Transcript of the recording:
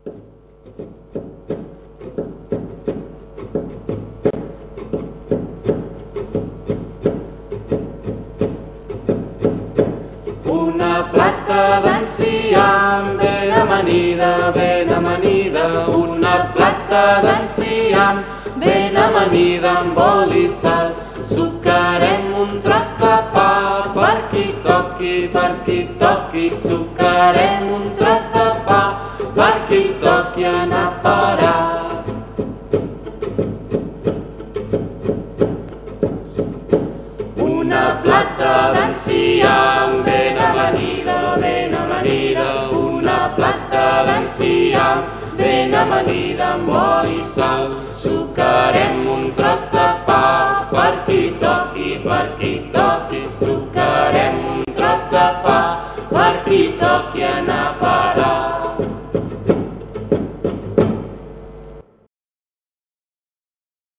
Una plata d'enciam ben amanida, ben amanida, una plata d'enciam ben amanida amb oli i sal. Sucarem un tros de pa per qui toqui, per qui toqui, sucarem un tros qualche tocchia ha anar a parar. Una plata d'ancià ben amanida, ben amanida, una plata d'ancià ben amanida amb oli i sal. Sucarem un tros de pa per qui toqui, per qui toqui, sucarem un tros de pa per qui toqui anar a parar.